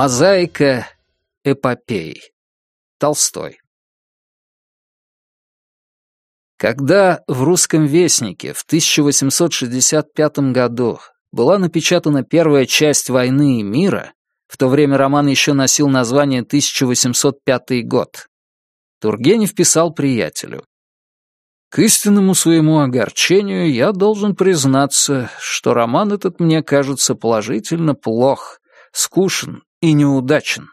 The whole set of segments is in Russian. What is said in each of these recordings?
Мозаика эпопей. Толстой. Когда в «Русском вестнике» в 1865 году была напечатана первая часть «Войны и мира», в то время роман еще носил название «1805 год», Тургенев писал приятелю. К истинному своему огорчению я должен признаться, что роман этот мне кажется положительно плох, скучен и неудачен.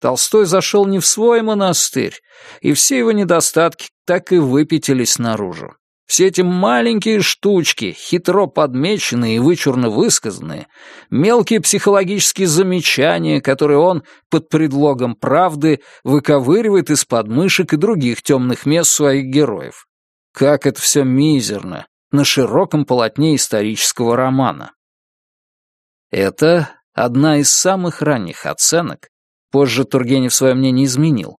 Толстой зашел не в свой монастырь, и все его недостатки так и выпятились наружу. Все эти маленькие штучки, хитро подмеченные и вычурно высказанные, мелкие психологические замечания, которые он под предлогом правды выковыривает из подмышек и других темных мест своих героев. Как это все мизерно на широком полотне исторического романа. Это одна из самых ранних оценок, позже Тургенев свое мнение изменил,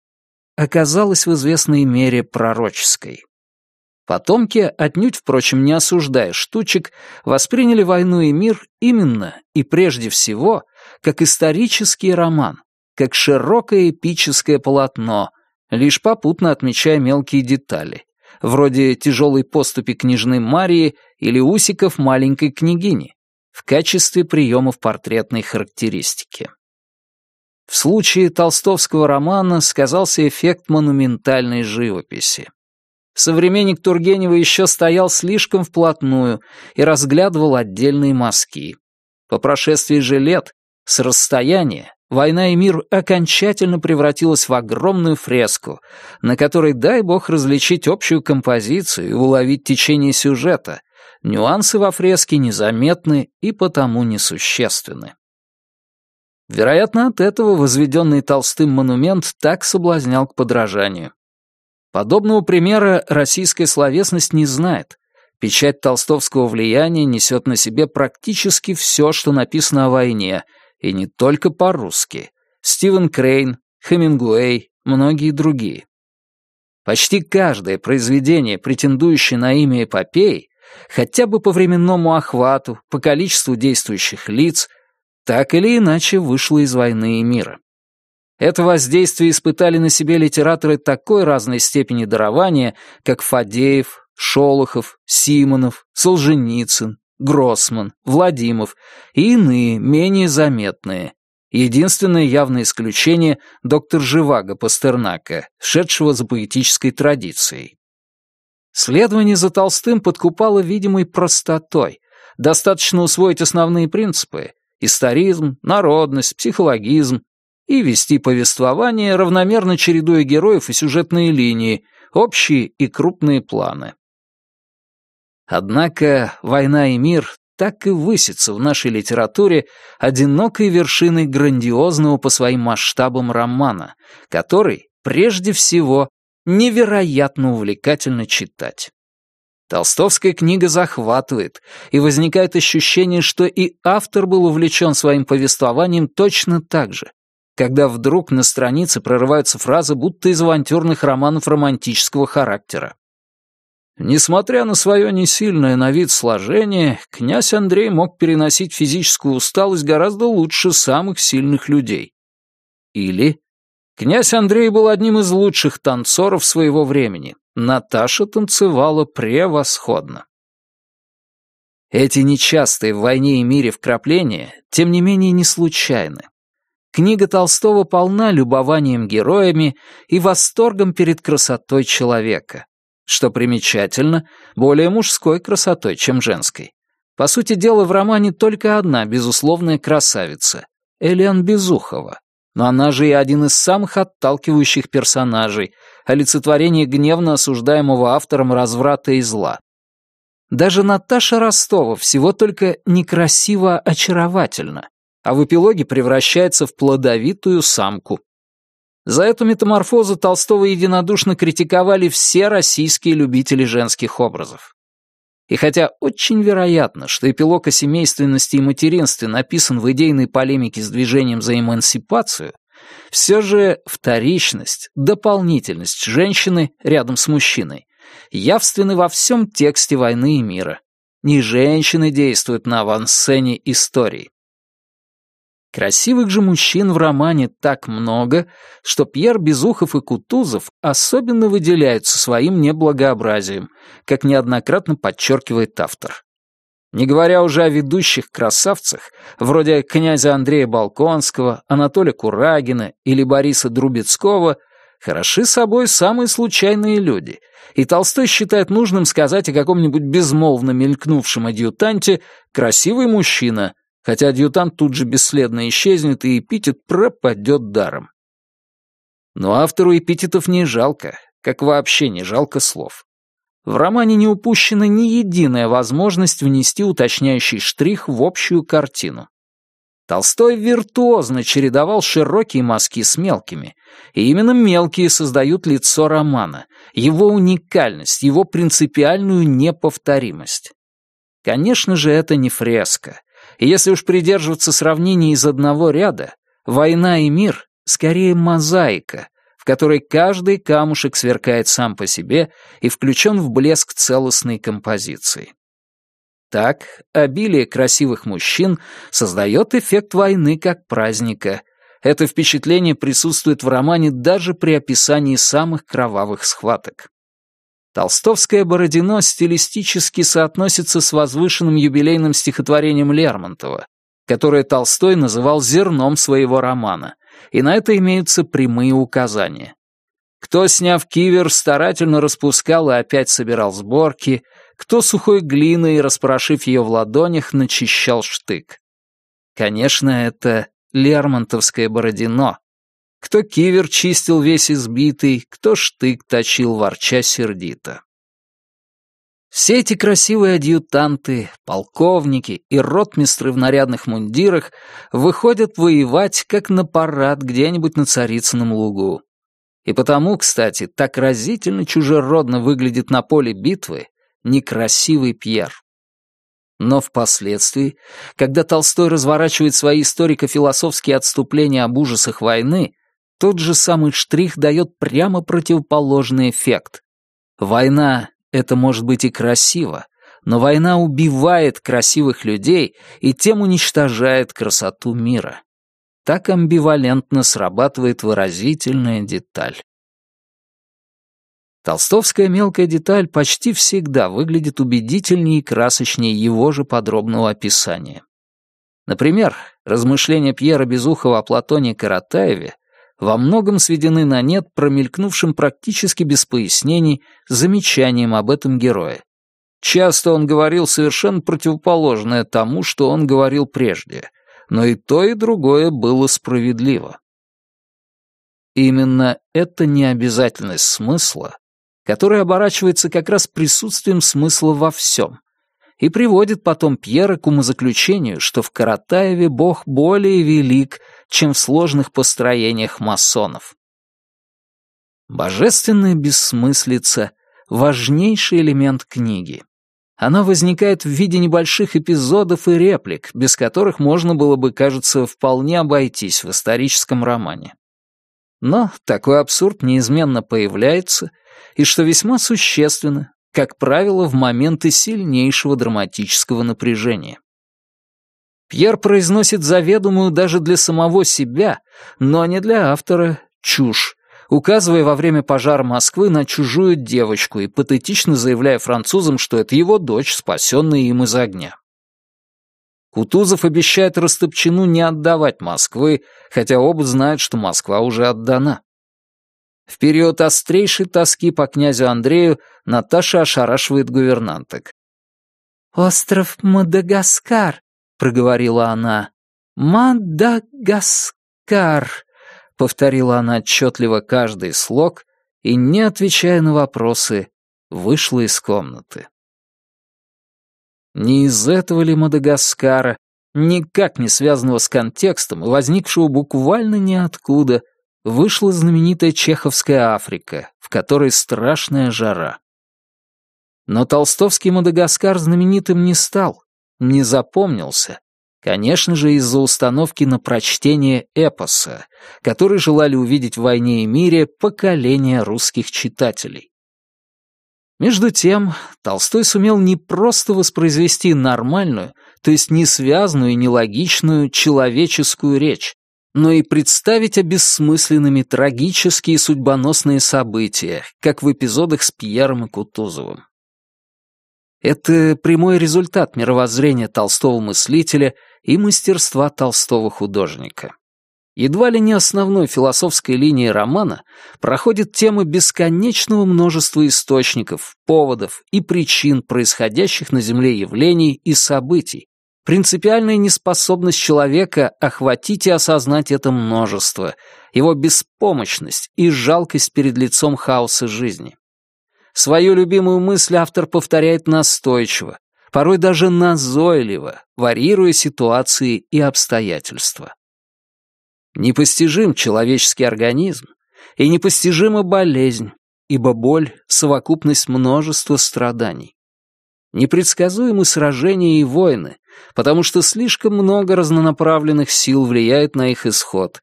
оказалась в известной мере пророческой. Потомки, отнюдь, впрочем, не осуждая штучек, восприняли «Войну и мир» именно и прежде всего как исторический роман, как широкое эпическое полотно, лишь попутно отмечая мелкие детали, вроде тяжелой поступи княжны Марии или усиков маленькой княгини, в качестве приемов портретной характеристики. В случае толстовского романа сказался эффект монументальной живописи. Современник Тургенева еще стоял слишком вплотную и разглядывал отдельные мазки. По прошествии же лет, с расстояния, «Война и мир» окончательно превратилась в огромную фреску, на которой дай бог различить общую композицию и уловить течение сюжета. Нюансы во фреске незаметны и потому несущественны. Вероятно, от этого возведенный Толстым монумент так соблазнял к подражанию. Подобного примера российская словесность не знает. Печать толстовского влияния несет на себе практически все, что написано о войне, и не только по-русски. Стивен Крейн, Хемингуэй, многие другие. Почти каждое произведение, претендующее на имя эпопеи, хотя бы по временному охвату, по количеству действующих лиц, так или иначе вышло из войны и мира. Это воздействие испытали на себе литераторы такой разной степени дарования, как Фадеев, Шолохов, Симонов, Солженицын, Гроссман, Владимов и иные, менее заметные. Единственное явное исключение — доктор Живаго Пастернака, шедшего за поэтической традицией. Следование за Толстым подкупало видимой простотой. Достаточно усвоить основные принципы — историзм, народность, психологизм, и вести повествование, равномерно чередуя героев и сюжетные линии, общие и крупные планы. Однако «Война и мир» так и высится в нашей литературе одинокой вершиной грандиозного по своим масштабам романа, который, прежде всего, невероятно увлекательно читать. Толстовская книга захватывает, и возникает ощущение, что и автор был увлечен своим повествованием точно так же, когда вдруг на странице прорываются фразы, будто из авантюрных романов романтического характера. Несмотря на свое несильное на вид сложение, князь Андрей мог переносить физическую усталость гораздо лучше самых сильных людей. Или князь Андрей был одним из лучших танцоров своего времени. Наташа танцевала превосходно. Эти нечастые в войне и мире вкрапления, тем не менее, не случайны. Книга Толстого полна любованием героями и восторгом перед красотой человека. Что примечательно, более мужской красотой, чем женской. По сути дела, в романе только одна безусловная красавица — Элиан Безухова. Но она же и один из самых отталкивающих персонажей, олицетворение гневно осуждаемого автором разврата и зла. Даже Наташа Ростова всего только некрасиво очаровательна, а в эпилоге превращается в плодовитую самку. За эту метаморфозу Толстого единодушно критиковали все российские любители женских образов. И хотя очень вероятно, что эпилог о семейственности и материнстве написан в идейной полемике с движением за эмансипацию, все же вторичность, дополнительность женщины рядом с мужчиной явственны во всем тексте «Войны и мира». Не женщины действуют на авансцене истории. Красивых же мужчин в романе так много, что Пьер Безухов и Кутузов особенно выделяются своим неблагообразием, как неоднократно подчеркивает автор. Не говоря уже о ведущих красавцах, вроде князя Андрея Балконского, Анатолия Курагина или Бориса Друбецкого, хороши собой самые случайные люди, и Толстой считает нужным сказать о каком-нибудь безмолвно мелькнувшем адъютанте «красивый мужчина», хотя адъютант тут же бесследно исчезнет, и эпитет пропадет даром. Но автору эпитетов не жалко, как вообще не жалко слов. В романе не упущена ни единая возможность внести уточняющий штрих в общую картину. Толстой виртуозно чередовал широкие мазки с мелкими, и именно мелкие создают лицо романа, его уникальность, его принципиальную неповторимость. Конечно же, это не фреска, и если уж придерживаться сравнений из одного ряда, «Война и мир» — скорее мозаика, в которой каждый камушек сверкает сам по себе и включен в блеск целостной композиции. Так, обилие красивых мужчин создает эффект войны как праздника. Это впечатление присутствует в романе даже при описании самых кровавых схваток. Толстовское Бородино стилистически соотносится с возвышенным юбилейным стихотворением Лермонтова, которое Толстой называл зерном своего романа, и на это имеются прямые указания. Кто, сняв кивер, старательно распускал и опять собирал сборки, кто сухой глиной, распорошив ее в ладонях, начищал штык. Конечно, это Лермонтовское Бородино, кто кивер чистил весь избитый, кто штык точил, ворча сердито. Все эти красивые адъютанты, полковники и ротмистры в нарядных мундирах выходят воевать, как на парад где-нибудь на Царицыном лугу. И потому, кстати, так разительно чужеродно выглядит на поле битвы некрасивый Пьер. Но впоследствии, когда Толстой разворачивает свои историко-философские отступления об ужасах войны, тот же самый штрих дает прямо противоположный эффект. Война — это может быть и красиво, но война убивает красивых людей и тем уничтожает красоту мира. Так амбивалентно срабатывает выразительная деталь. Толстовская мелкая деталь почти всегда выглядит убедительнее и красочнее его же подробного описания. Например, размышления Пьера Безухова о Платоне Каратаеве во многом сведены на нет промелькнувшим практически без пояснений замечанием об этом герое. Часто он говорил совершенно противоположное тому, что он говорил прежде, но и то, и другое было справедливо. Именно эта необязательность смысла, которая оборачивается как раз присутствием смысла во всем, и приводит потом Пьера к умозаключению, что в Каратаеве бог более велик, чем в сложных построениях масонов. Божественная бессмыслица — важнейший элемент книги. Она возникает в виде небольших эпизодов и реплик, без которых можно было бы, кажется, вполне обойтись в историческом романе. Но такой абсурд неизменно появляется, и, что весьма существенно, как правило, в моменты сильнейшего драматического напряжения. Пьер произносит заведомую даже для самого себя, но не для автора, чушь, указывая во время пожара Москвы на чужую девочку и патетично заявляя французам, что это его дочь, спасенная им из огня. Кутузов обещает Растопчину не отдавать Москвы, хотя оба знают, что Москва уже отдана. В период острейшей тоски по князю Андрею Наташа ошарашивает гувернанток. «Остров Мадагаскар», — проговорила она. «Мадагаскар», — повторила она отчетливо каждый слог и, не отвечая на вопросы, вышла из комнаты. Не из этого ли Мадагаскара, никак не связанного с контекстом и возникшего буквально ниоткуда, вышла знаменитая чеховская Африка, в которой страшная жара. Но толстовский Мадагаскар знаменитым не стал, не запомнился, конечно же, из-за установки на прочтение эпоса, который желали увидеть в «Войне и мире» поколения русских читателей. Между тем, Толстой сумел не просто воспроизвести нормальную, то есть не связанную и нелогичную человеческую речь, но и представить обессмысленными трагические судьбоносные события, как в эпизодах с Пьером и Кутузовым. Это прямой результат мировоззрения толстого мыслителя и мастерства толстого художника. Едва ли не основной философской линией романа проходит тема бесконечного множества источников, поводов и причин происходящих на Земле явлений и событий, принципиальная неспособность человека охватить и осознать это множество, его беспомощность и жалкость перед лицом хаоса жизни. Свою любимую мысль автор повторяет настойчиво, порой даже назойливо, варьируя ситуации и обстоятельства. Непостижим человеческий организм и непостижима болезнь, ибо боль — совокупность множества страданий. Непредсказуемы сражения и войны, потому что слишком много разнонаправленных сил влияет на их исход,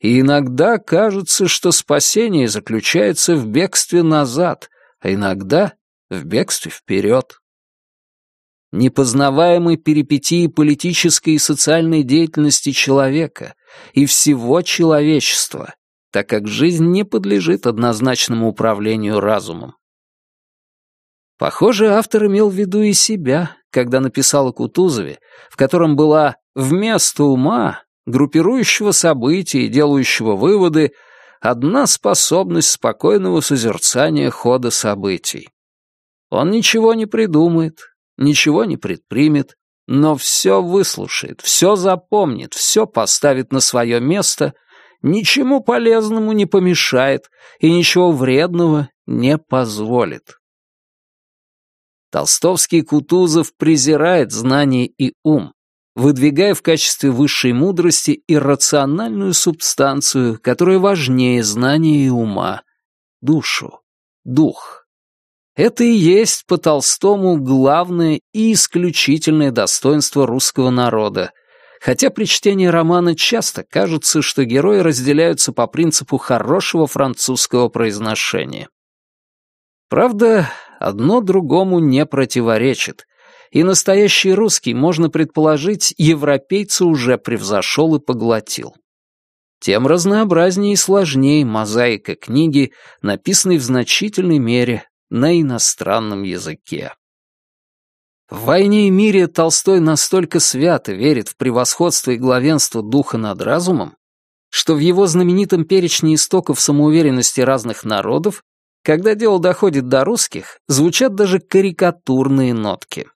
и иногда кажется, что спасение заключается в бегстве назад, а иногда в бегстве вперед. Непознаваемой перипетии политической и социальной деятельности человека и всего человечества, так как жизнь не подлежит однозначному управлению разумом. Похоже, автор имел в виду и себя, когда написал о Кутузове, в котором была вместо ума, группирующего события и делающего выводы, одна способность спокойного созерцания хода событий. Он ничего не придумает, ничего не предпримет, но все выслушает, все запомнит, все поставит на свое место, ничему полезному не помешает и ничего вредного не позволит. Толстовский Кутузов презирает знание и ум, выдвигая в качестве высшей мудрости иррациональную субстанцию, которая важнее знания и ума — душу, дух. Это и есть по Толстому главное и исключительное достоинство русского народа, хотя при чтении романа часто кажется, что герои разделяются по принципу хорошего французского произношения. Правда, одно другому не противоречит, и настоящий русский, можно предположить, европейца уже превзошел и поглотил. Тем разнообразнее и сложнее мозаика книги, написанной в значительной мере на иностранном языке. В «Войне и мире» Толстой настолько свято верит в превосходство и главенство духа над разумом, что в его знаменитом перечне истоков самоуверенности разных народов, когда дело доходит до русских, звучат даже карикатурные нотки.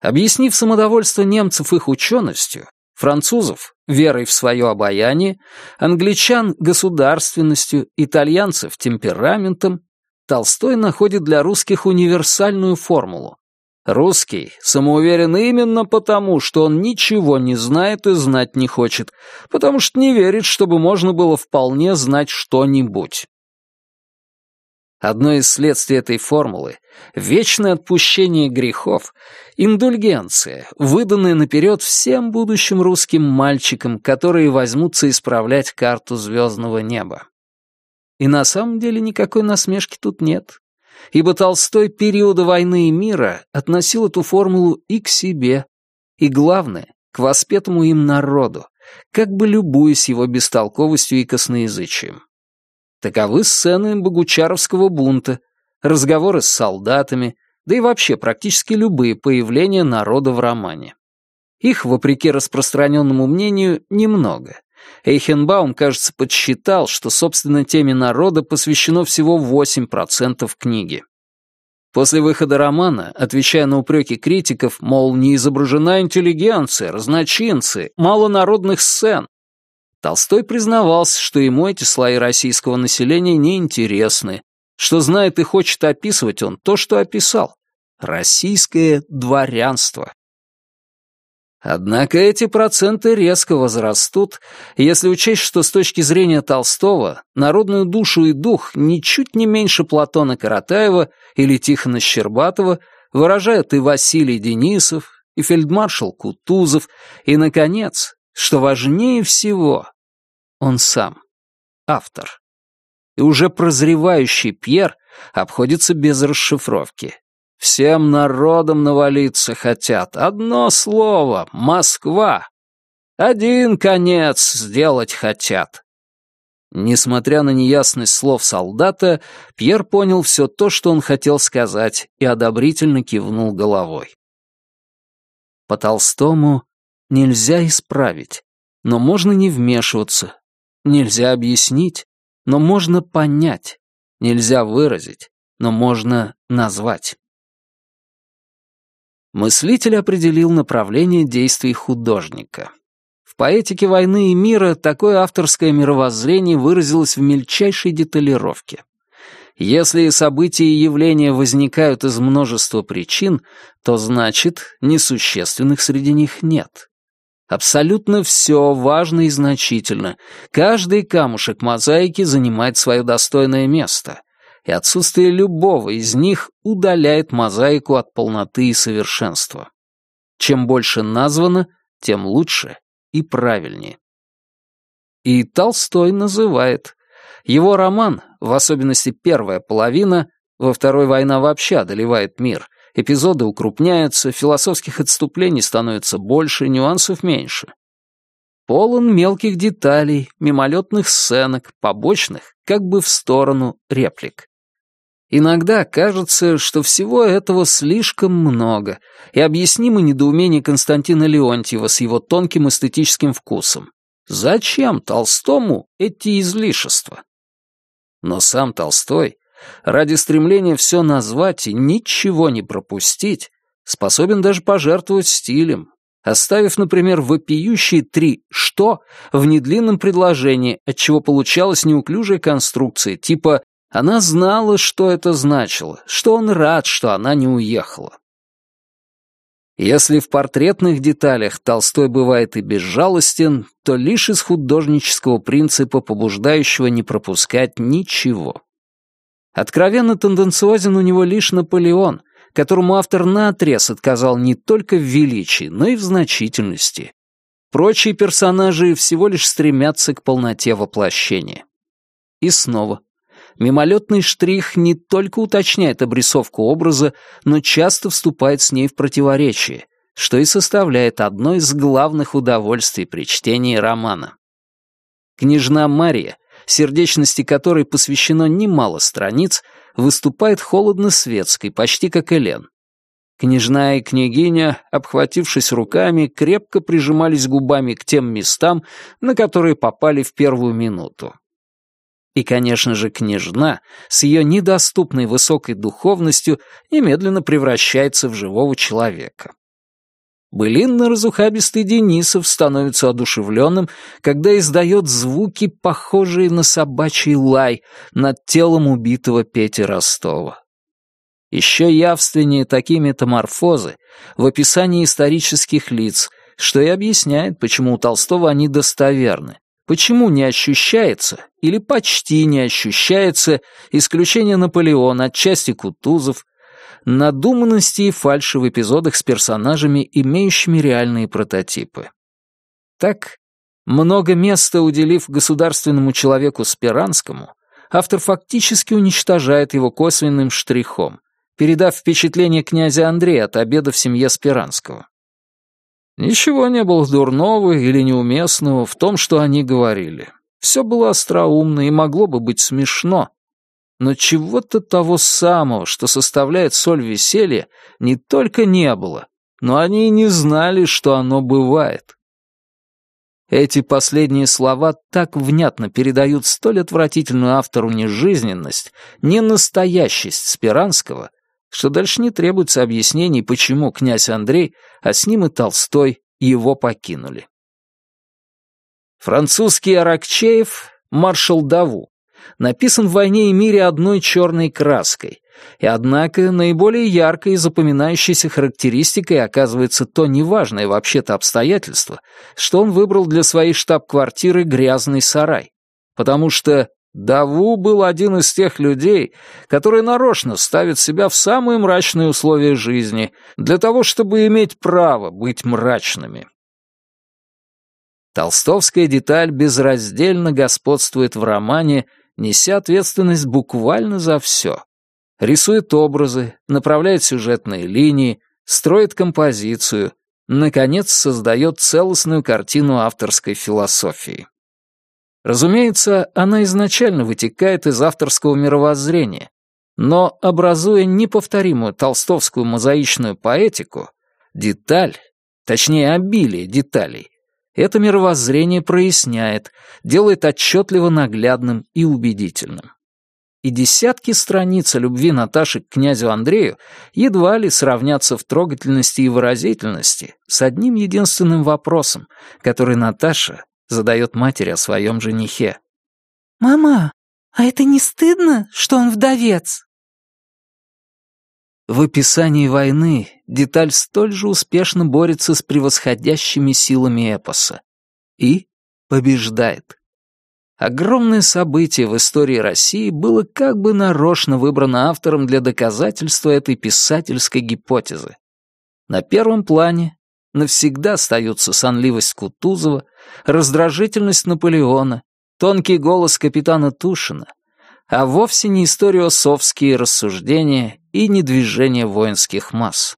Объяснив самодовольство немцев их ученостью, французов — верой в свое обаяние, англичан — государственностью, итальянцев — темпераментом, Толстой находит для русских универсальную формулу. Русский самоуверен именно потому, что он ничего не знает и знать не хочет, потому что не верит, чтобы можно было вполне знать что-нибудь. Одно из следствий этой формулы — вечное отпущение грехов, индульгенция, выданная наперед всем будущим русским мальчикам, которые возьмутся исправлять карту звездного неба. И на самом деле никакой насмешки тут нет, ибо Толстой периода войны и мира относил эту формулу и к себе, и, главное, к воспетому им народу, как бы любуясь его бестолковостью и косноязычием. Таковы сцены богучаровского бунта, разговоры с солдатами, да и вообще практически любые появления народа в романе. Их, вопреки распространенному мнению, немного. Эйхенбаум, кажется, подсчитал, что, собственно, теме народа посвящено всего 8% книги. После выхода романа, отвечая на упреки критиков, мол, не изображена интеллигенция, разночинцы, мало народных сцен, Толстой признавался, что ему эти слои российского населения неинтересны, что знает и хочет описывать он то, что описал — российское дворянство. Однако эти проценты резко возрастут, если учесть, что с точки зрения Толстого народную душу и дух ничуть не меньше Платона Каратаева или Тихона Щербатова выражают и Василий Денисов, и фельдмаршал Кутузов, и, наконец, что важнее всего, он сам, автор. И уже прозревающий Пьер обходится без расшифровки. Всем народом навалиться хотят. Одно слово — Москва. Один конец сделать хотят. Несмотря на неясность слов солдата, Пьер понял все то, что он хотел сказать, и одобрительно кивнул головой. По Толстому нельзя исправить, но можно не вмешиваться. Нельзя объяснить, но можно понять. Нельзя выразить, но можно назвать. Мыслитель определил направление действий художника. В поэтике войны и мира такое авторское мировоззрение выразилось в мельчайшей деталировке. Если события и явления возникают из множества причин, то значит, несущественных среди них нет. Абсолютно все важно и значительно. Каждый камушек мозаики занимает свое достойное место, и отсутствие любого из них удаляет мозаику от полноты и совершенства. Чем больше названо, тем лучше и правильнее. И Толстой называет. Его роман, в особенности первая половина, во второй война вообще одолевает мир, эпизоды укрупняются, философских отступлений становится больше, нюансов меньше. Полон мелких деталей, мимолетных сценок, побочных, как бы в сторону, реплик. Иногда кажется, что всего этого слишком много, и объяснимо недоумение Константина Леонтьева с его тонким эстетическим вкусом. Зачем Толстому эти излишества? Но сам Толстой, ради стремления все назвать и ничего не пропустить, способен даже пожертвовать стилем, оставив, например, вопиющие три «что» в недлинном предложении, отчего получалась неуклюжая конструкция, типа она знала, что это значило, что он рад, что она не уехала. Если в портретных деталях Толстой бывает и безжалостен, то лишь из художнического принципа, побуждающего не пропускать ничего. Откровенно тенденциозен у него лишь Наполеон, которому автор наотрез отказал не только в величии, но и в значительности. Прочие персонажи всего лишь стремятся к полноте воплощения. И снова, Мимолетный штрих не только уточняет обрисовку образа, но часто вступает с ней в противоречие, что и составляет одно из главных удовольствий при чтении романа. Княжна Мария, сердечности которой посвящено немало страниц, выступает холодно-светской, почти как Элен. Княжна и княгиня, обхватившись руками, крепко прижимались губами к тем местам, на которые попали в первую минуту. И, конечно же, княжна с ее недоступной высокой духовностью немедленно превращается в живого человека. Былинно-разухабистый Денисов становится одушевленным, когда издает звуки, похожие на собачий лай над телом убитого Пети Ростова. Еще явственнее такие метаморфозы в описании исторических лиц, что и объясняет, почему у Толстого они достоверны, Почему не ощущается, или почти не ощущается, исключение Наполеона, отчасти Кутузов, надуманности и фальши в эпизодах с персонажами, имеющими реальные прототипы. Так, много места уделив государственному человеку Спиранскому, автор фактически уничтожает его косвенным штрихом, передав впечатление князя Андрея от обеда в семье Спиранского. Ничего не было дурного или неуместного в том, что они говорили. Все было остроумно и могло бы быть смешно. Но чего-то того самого, что составляет соль веселья, не только не было, но они и не знали, что оно бывает. Эти последние слова так внятно передают столь отвратительную автору нежизненность, ненастоящесть Спиранского, что дальше не требуется объяснений, почему князь Андрей, а с ним и Толстой, его покинули. Французский Аракчеев, маршал Даву, написан в «Войне и мире» одной черной краской, и однако наиболее яркой и запоминающейся характеристикой оказывается то неважное вообще-то обстоятельство, что он выбрал для своей штаб-квартиры грязный сарай, потому что Даву был один из тех людей, которые нарочно ставят себя в самые мрачные условия жизни для того, чтобы иметь право быть мрачными. Толстовская деталь безраздельно господствует в романе, неся ответственность буквально за все, Рисует образы, направляет сюжетные линии, строит композицию, наконец создает целостную картину авторской философии. Разумеется, она изначально вытекает из авторского мировоззрения, но, образуя неповторимую толстовскую мозаичную поэтику, деталь, точнее обилие деталей, это мировоззрение проясняет, делает отчетливо наглядным и убедительным. И десятки страниц любви Наташи к князю Андрею едва ли сравнятся в трогательности и выразительности с одним единственным вопросом, который Наташа задает матери о своем женихе. «Мама, а это не стыдно, что он вдовец?» В описании войны деталь столь же успешно борется с превосходящими силами эпоса. И побеждает. Огромное событие в истории России было как бы нарочно выбрано автором для доказательства этой писательской гипотезы. На первом плане навсегда остаются сонливость Кутузова, раздражительность Наполеона, тонкий голос капитана Тушина, а вовсе не историосовские рассуждения и не движение воинских масс.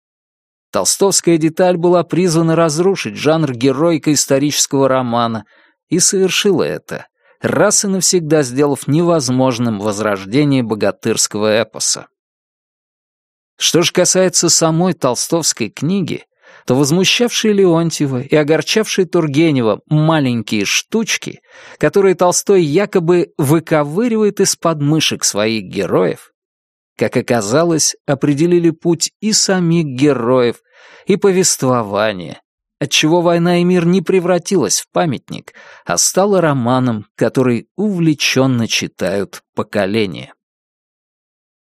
Толстовская деталь была призвана разрушить жанр геройко-исторического романа и совершила это, раз и навсегда сделав невозможным возрождение богатырского эпоса. Что же касается самой толстовской книги, то возмущавшие Леонтьева и огорчавшие Тургенева маленькие штучки, которые Толстой якобы выковыривает из подмышек своих героев, как оказалось, определили путь и самих героев, и повествования, отчего «Война и мир» не превратилась в памятник, а стала романом, который увлеченно читают поколения.